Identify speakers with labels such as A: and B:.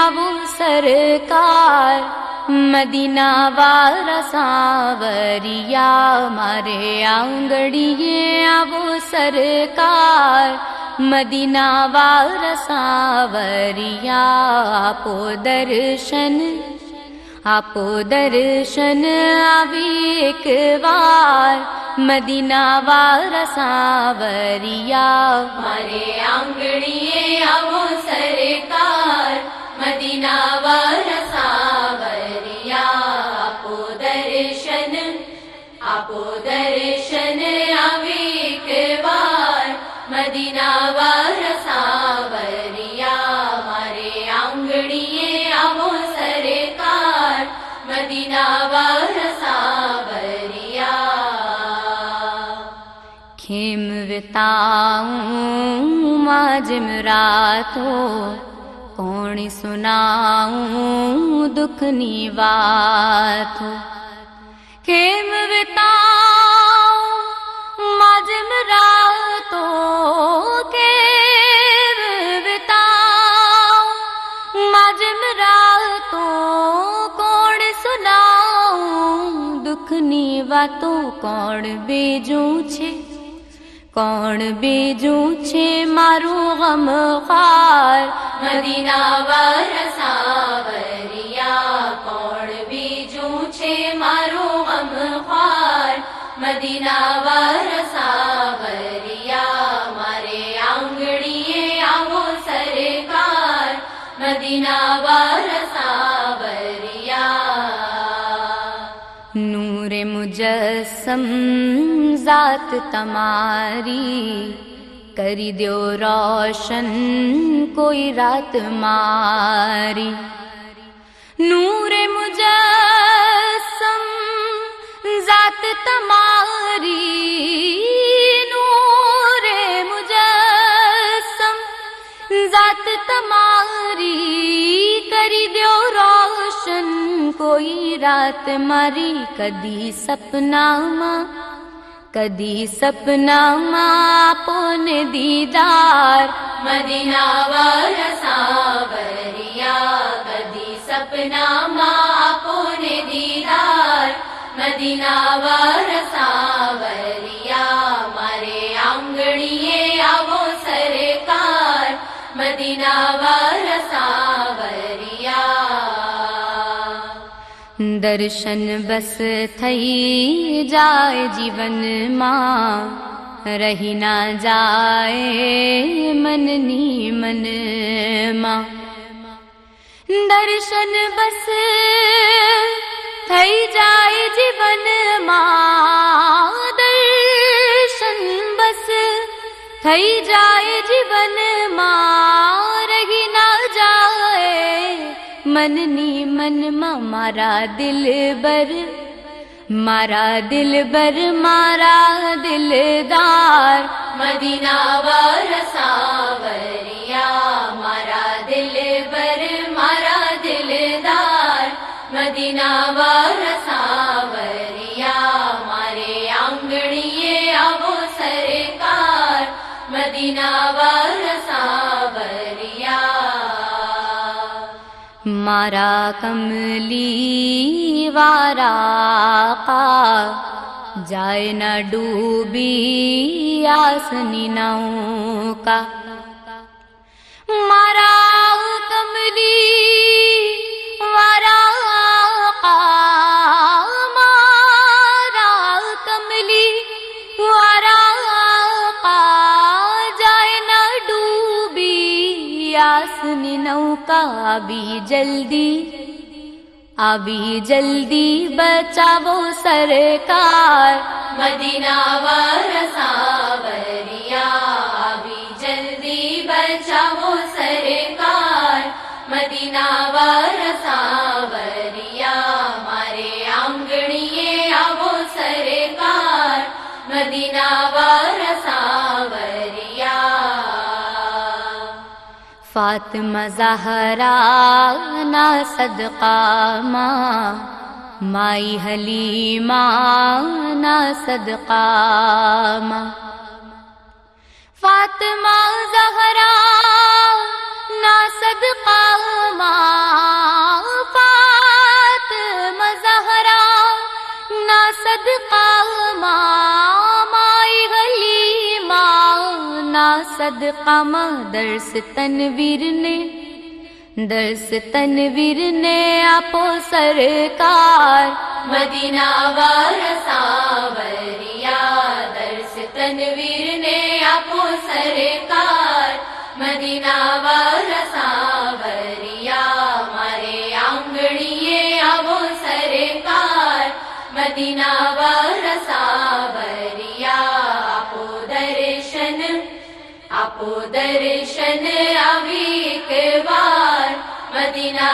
A: आवो सरकार मदीना वाला सावरिया मारे आंगड़िए आवो सरकार मदीना वाला सावरिया आपो दर्शन आपो दर्शन आवी एक बार मदीना वाला सावरिया
B: मारे आंगड़िए आवो सरकार मदीना वाला सावरिया आपो दर्शन आपो दर्शन आवे एक बार मदीना
A: खेम विताऊं माजिम रातो कौन सुनाऊं दुखनी बातो। खेम विताऊं माजिम रातो खेम विताऊं माजिम रातो कौन सुनाऊं दुखनी बातों, कौन बेजू छे। કોણ બીજું
B: છે મારું ગમખાર મદીના વારા نور مجسم ذات تماری کری دیو روشن کوئی رات ماری نور مجسم ذات تماری
A: نور مجسم ذات تماری करी दो रात मारी कदी सपना कदी सपना पोन दीदार।
B: मदीना वाला सावरिया कदी सपना पोने दीदार। मदीना वाला सावरिया मारे आंगड़िए आवो सरकार। मदीना वाला
A: दर्शन बस थई जाए जीवन मां। रही ना जाए मन नी मन मां। दर्शन बस थई जाए जीवन मां। दर्शन बस थई जाए जीवन मां। रही ना मन नी मन मा मारा दिल बर मारा दिल बर मारा दिलदार
B: मदीना वाला सावरिया मारा दिल बर मारा दिलदार मदीना वाला सावरिया मारे आंगड़िए आवो सरकार। मदीना वाला
A: मारा कमली वारा जाए न डूबी आसनी नौका। मारा कमली आसनी नौका भी जल्दी। अभी जल्दी बचावो सरकार।
B: मदीना वाला सावरिया अभी जल्दी बचाओ सरकार। मदीना वाला فاطمہ زہرا نا صدقہ ماں مائی حلیمہ
A: نا صدقہ ماں فاطمہ زہرا نا صدقہ ماں فاطمہ زہرا نا صدقہ ماں मां दर्श तनवीर ने। दर्श तनवीर ने आपो सरकार।
B: मदीना वारा सावरिया दर्श तनवीर ने आपो सरकार। मदीना वारा सावरिया मारे आंगणीए आवो सरकार। मदीना वारा दर्शन बार मदीना